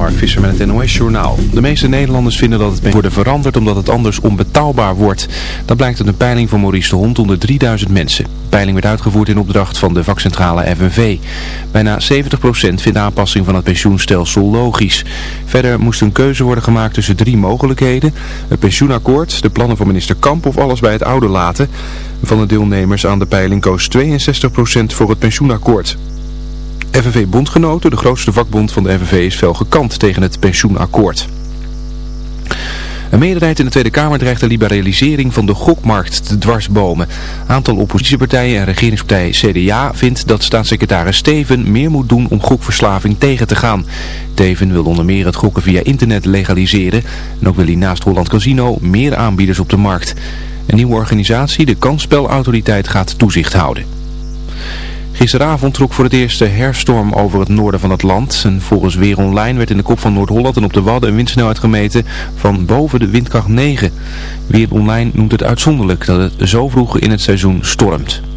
Mark Visser met het NOS Journaal. De meeste Nederlanders vinden dat het worden veranderd omdat het anders onbetaalbaar wordt. Dat blijkt uit een peiling van Maurice de Hond onder 3000 mensen. De peiling werd uitgevoerd in opdracht van de vakcentrale FNV. Bijna 70% vindt aanpassing van het pensioenstelsel logisch. Verder moest een keuze worden gemaakt tussen drie mogelijkheden. Het pensioenakkoord, de plannen van minister Kamp of alles bij het oude laten. Van de deelnemers aan de peiling koos 62% voor het pensioenakkoord. FNV-bondgenoten, de grootste vakbond van de FNV, is fel gekant tegen het pensioenakkoord. Een meerderheid in de Tweede Kamer dreigt de liberalisering van de gokmarkt te dwarsbomen. Aantal oppositiepartijen en regeringspartij CDA vindt dat staatssecretaris Steven meer moet doen om gokverslaving tegen te gaan. Steven wil onder meer het gokken via internet legaliseren. En ook wil hij naast Holland Casino meer aanbieders op de markt. Een nieuwe organisatie, de Kansspelautoriteit, gaat toezicht houden. Gisteravond trok voor het eerst de herfststorm over het noorden van het land. En volgens Weer Online werd in de kop van Noord-Holland en op de Wadden een windsnelheid gemeten van boven de windkracht 9. Weer Online noemt het uitzonderlijk dat het zo vroeg in het seizoen stormt.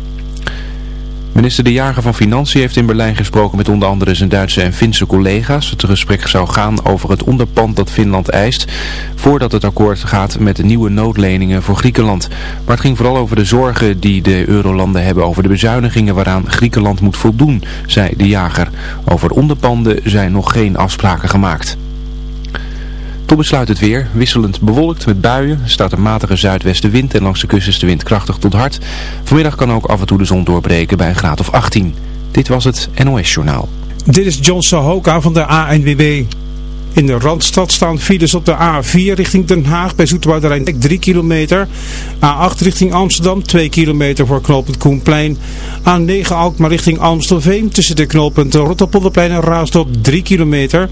Minister De Jager van Financiën heeft in Berlijn gesproken met onder andere zijn Duitse en Finse collega's. Het gesprek zou gaan over het onderpand dat Finland eist voordat het akkoord gaat met de nieuwe noodleningen voor Griekenland. Maar het ging vooral over de zorgen die de eurolanden hebben over de bezuinigingen waaraan Griekenland moet voldoen, zei De Jager. Over onderpanden zijn nog geen afspraken gemaakt. Tot besluit het weer. Wisselend bewolkt met buien. Er staat een matige zuidwestenwind en langs de kust is de wind krachtig tot hard. Vanmiddag kan ook af en toe de zon doorbreken bij een graad of 18. Dit was het NOS Journaal. Dit is John Sahoka van de ANWB. In de Randstad staan files op de A4 richting Den Haag bij Zoeterwoude 3 kilometer. A8 richting Amsterdam 2 kilometer voor knooppunt Koenplein. A9 Alkmaar richting Amstelveen tussen de knooppunten Rotterpolderplein en Raasdorp 3 kilometer.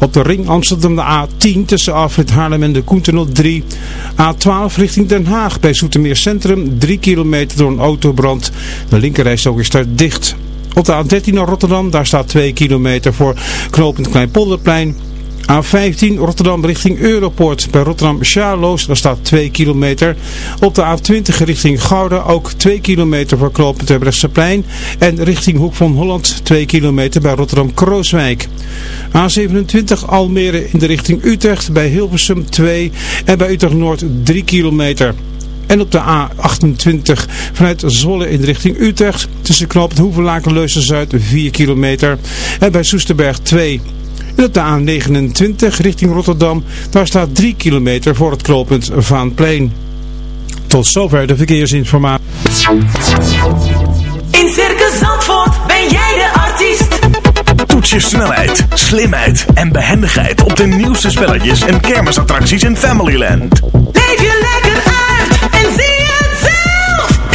Op de ring Amsterdam de A10 tussen Afrit Haarlem en de Koentunnel 3. A12 richting Den Haag bij Zoetermeer Centrum 3 kilometer door een autobrand. De linkerrijstok is daar dicht. Op de A13 naar Rotterdam, daar staat 2 kilometer voor knooppunt Kleinpolderplein. A15 Rotterdam richting Europort bij Rotterdam daar staat 2 kilometer. Op de A20 richting Gouda ook 2 kilometer voor knooppunt plein En richting Hoek van Holland 2 kilometer bij Rotterdam Krooswijk. A27 Almere in de richting Utrecht bij Hilversum 2 en bij Utrecht Noord 3 kilometer. En op de A28 vanuit Zwolle in de richting Utrecht tussen knooppunt Hoevelaken Zuid 4 kilometer. En bij Soesterberg 2 en op de A29 richting Rotterdam, daar staat 3 kilometer voor het knooppunt Vaanplein. Tot zover de verkeersinformatie. In Circus Zandvoort ben jij de artiest. Toets je snelheid, slimheid en behendigheid op de nieuwste spelletjes en kermisattracties in Familyland. Leef je lekker uit en zie.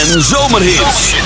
en zomerhits.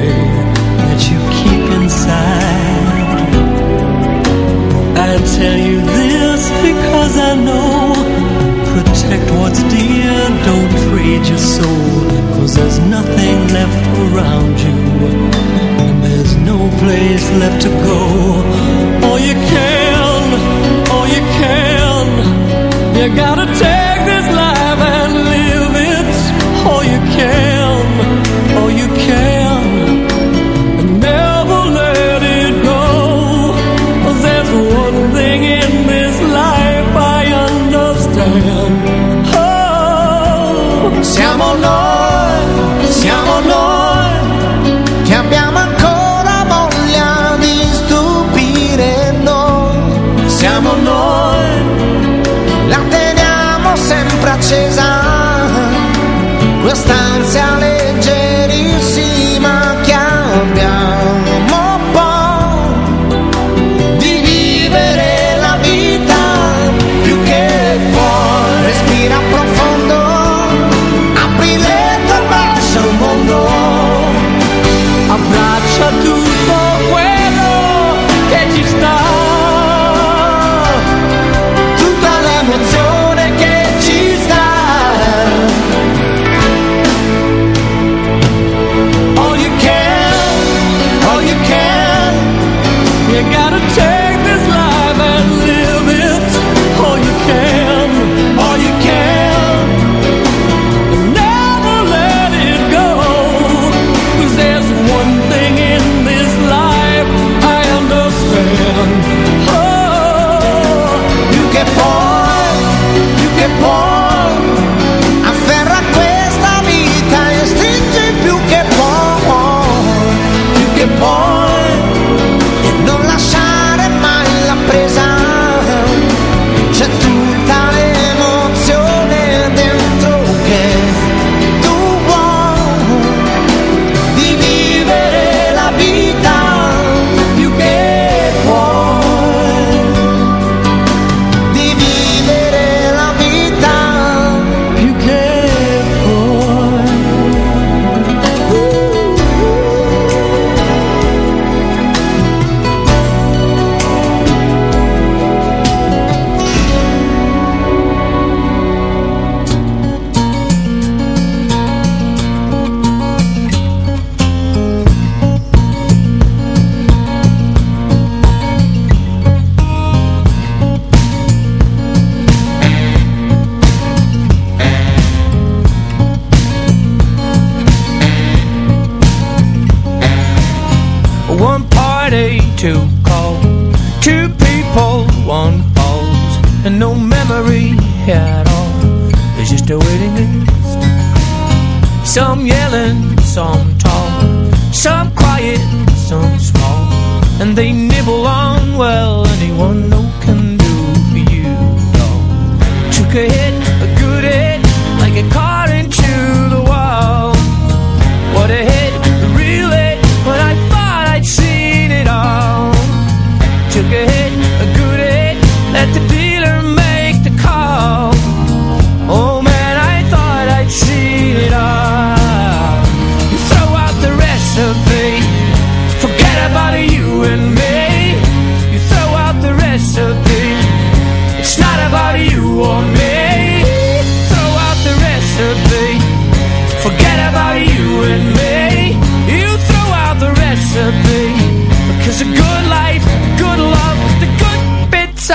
protect what's dear. Don't trade your soul, cause there's nothing left around you. And there's no place left to go. All you can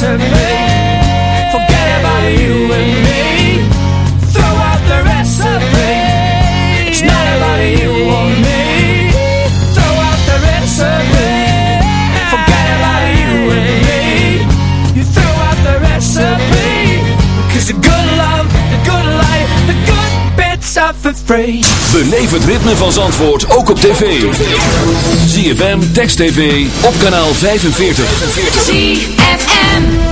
the recipe. Forget about you and me. Throw out the recipe. It's not about you or me. Throw out the recipe. Forget about you and me. You throw out the recipe. Because the good love, the good life, the good bits are for free. Beleef het ritme van Zandvoort ook op tv. ZFM, Text TV, op kanaal 45. ZFM.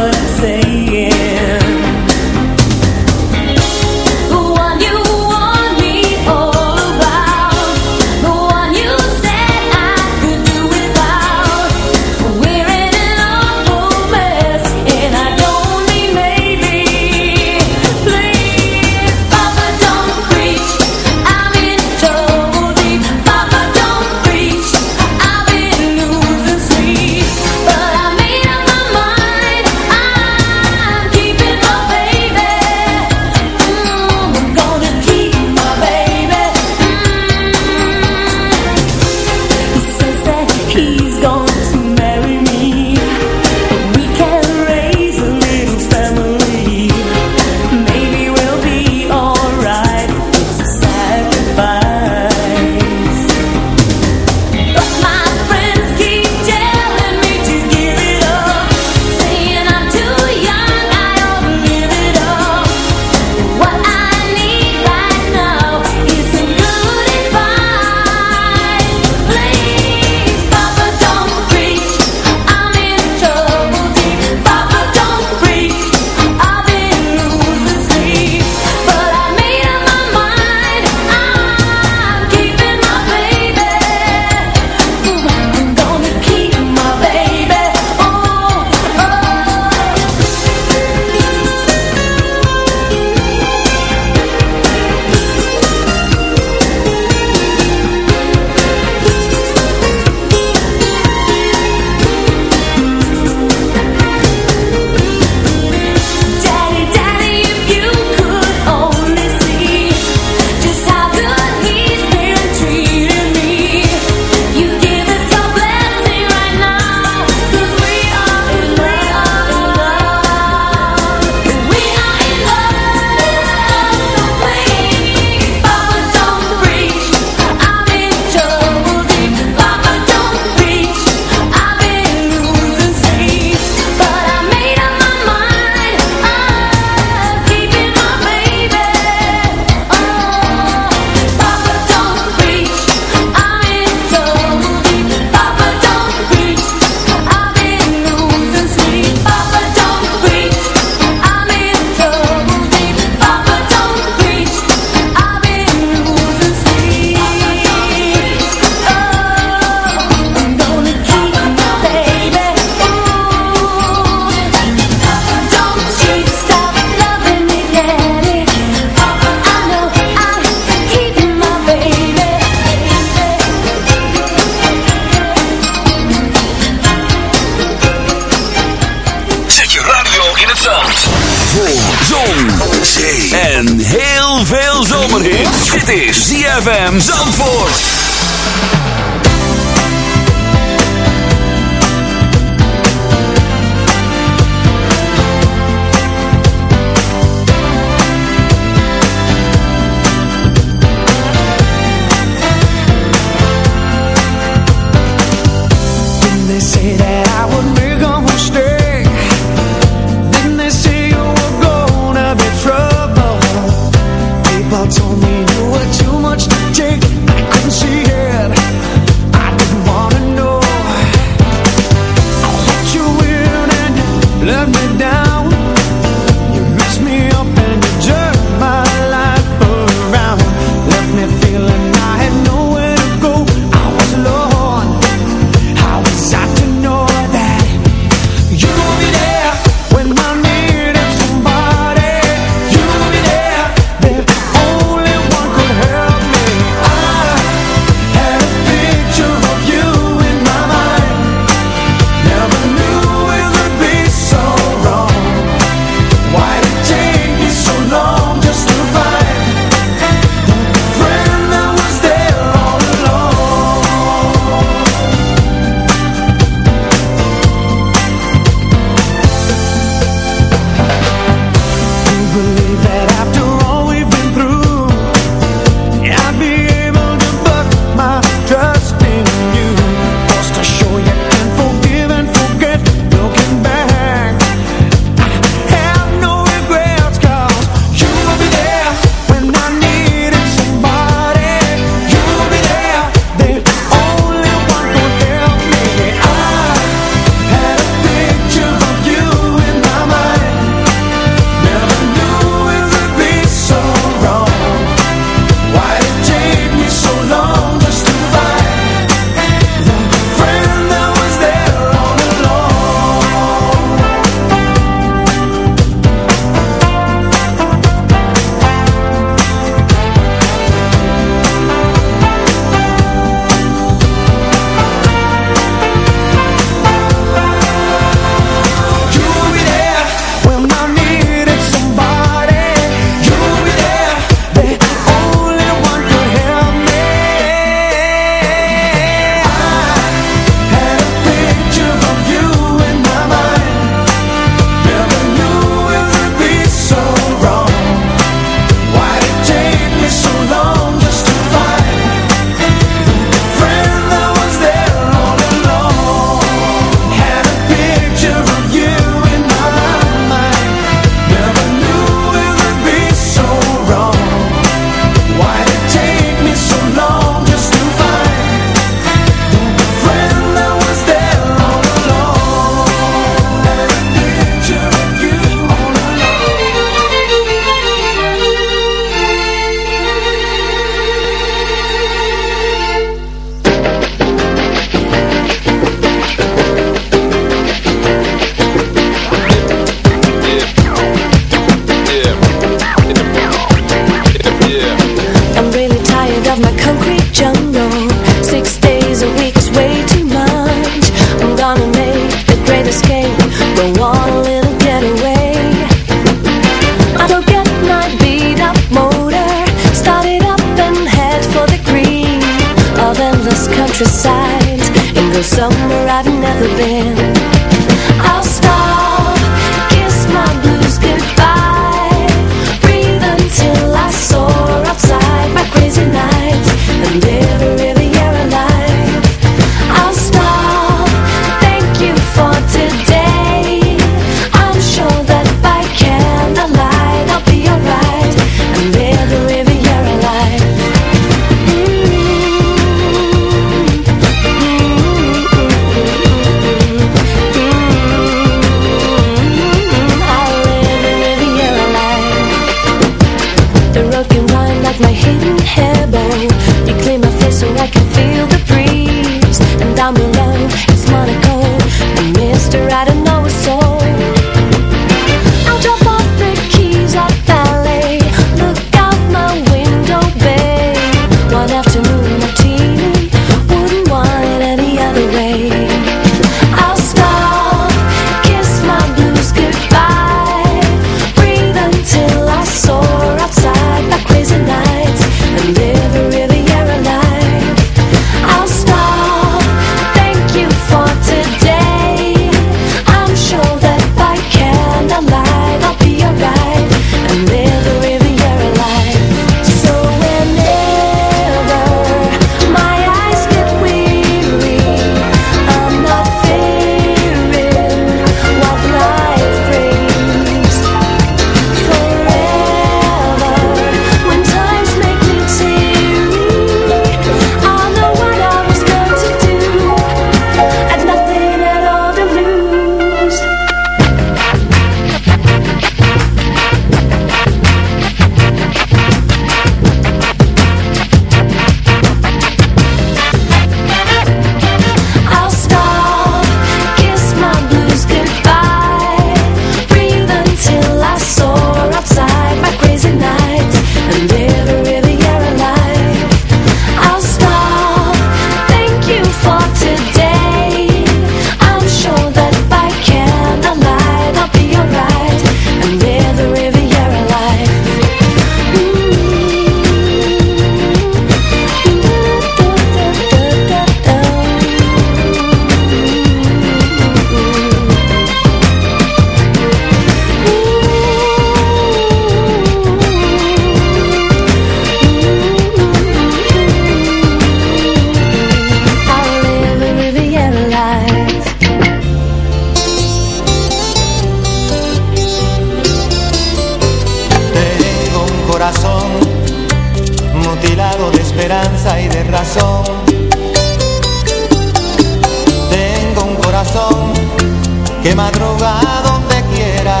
que madruga donde quiera.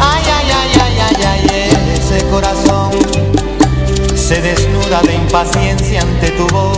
Ay, ay, ay, ay, ay, ay, ese corazón se desnuda de impaciencia ante tu voz.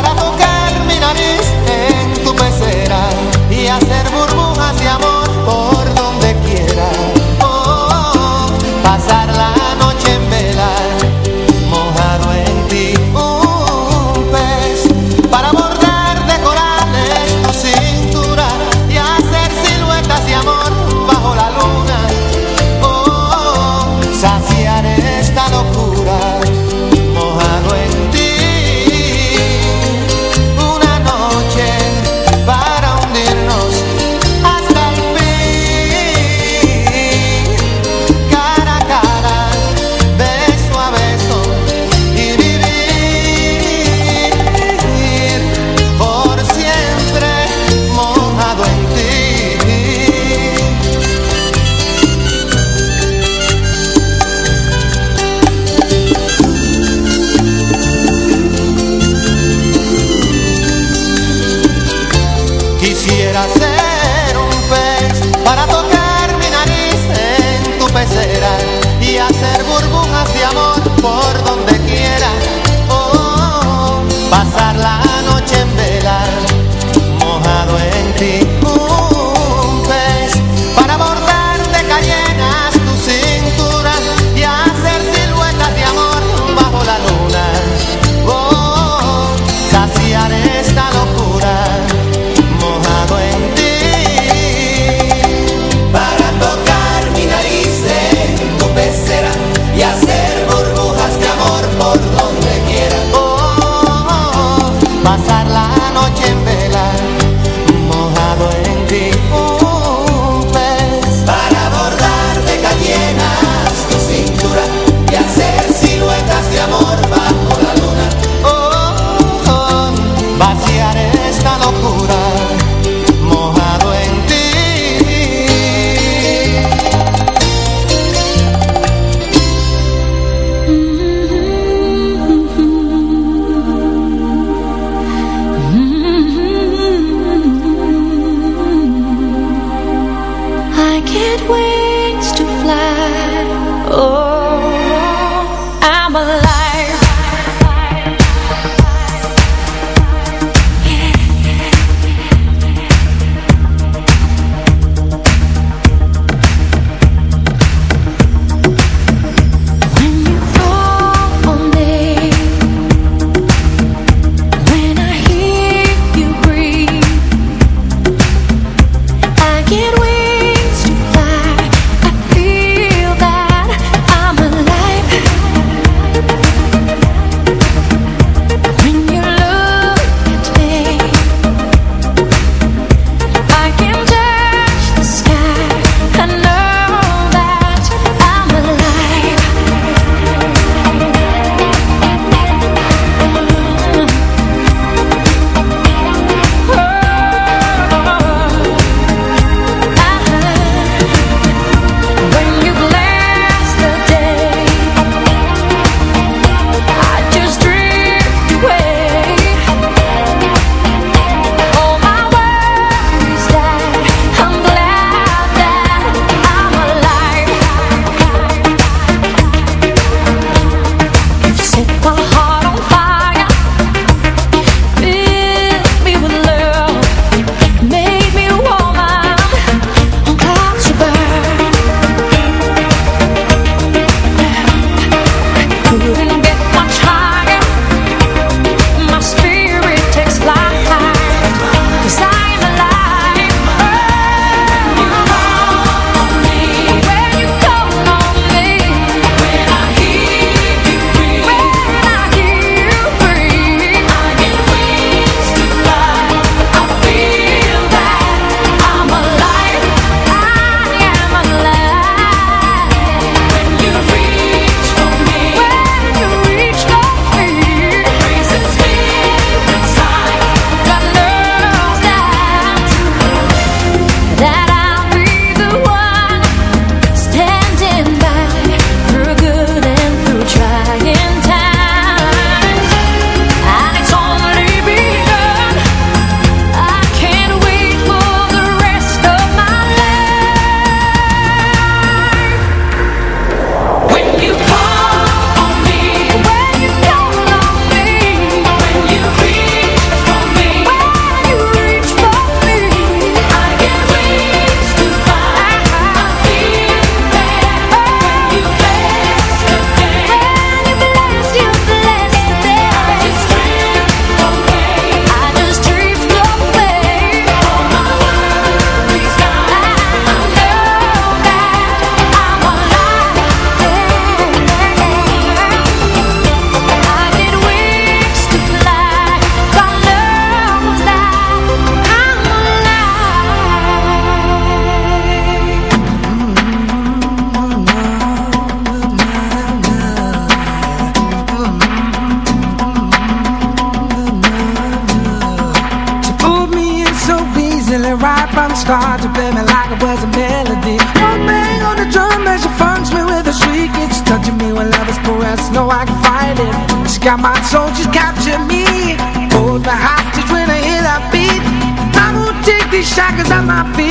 got my soldiers capture me. Hold the hostage when I hear that beat. I won't take these shackles at my feet.